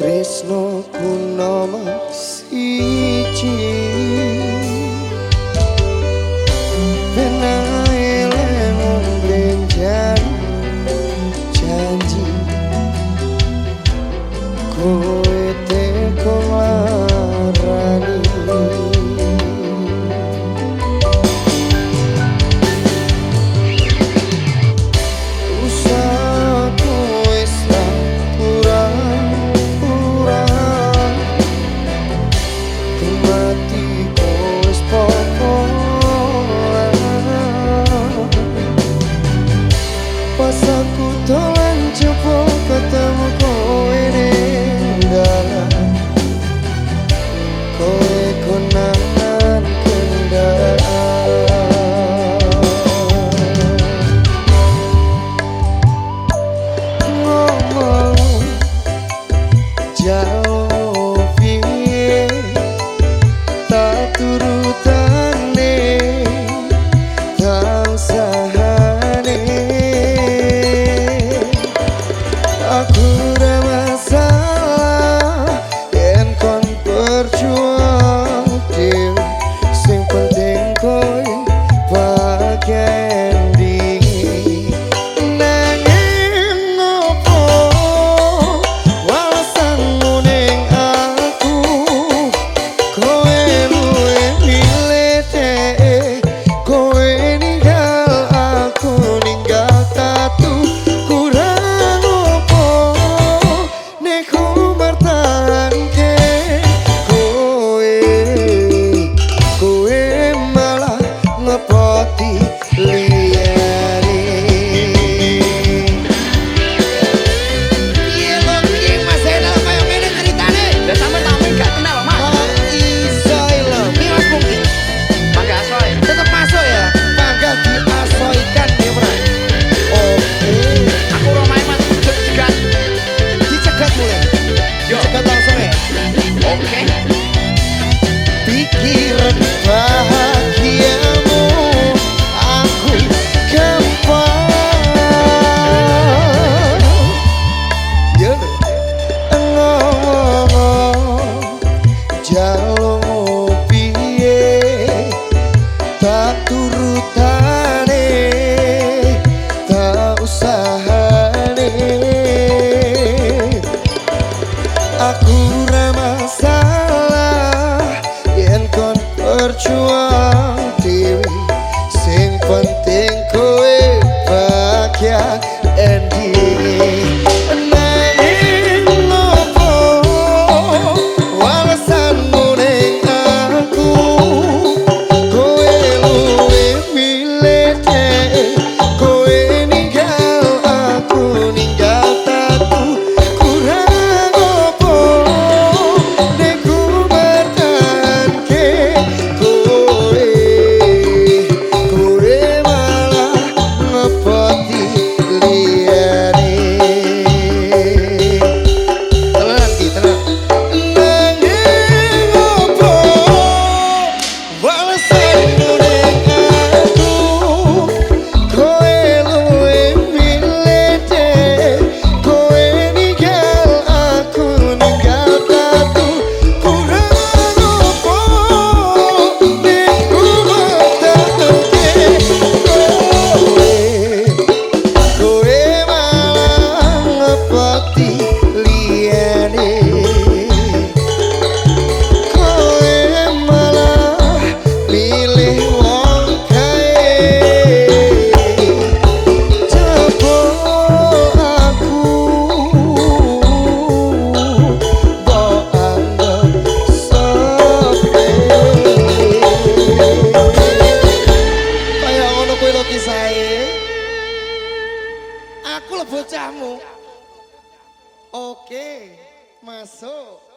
tresno ku পথী siji aku lebih bocahmu. Oke masuk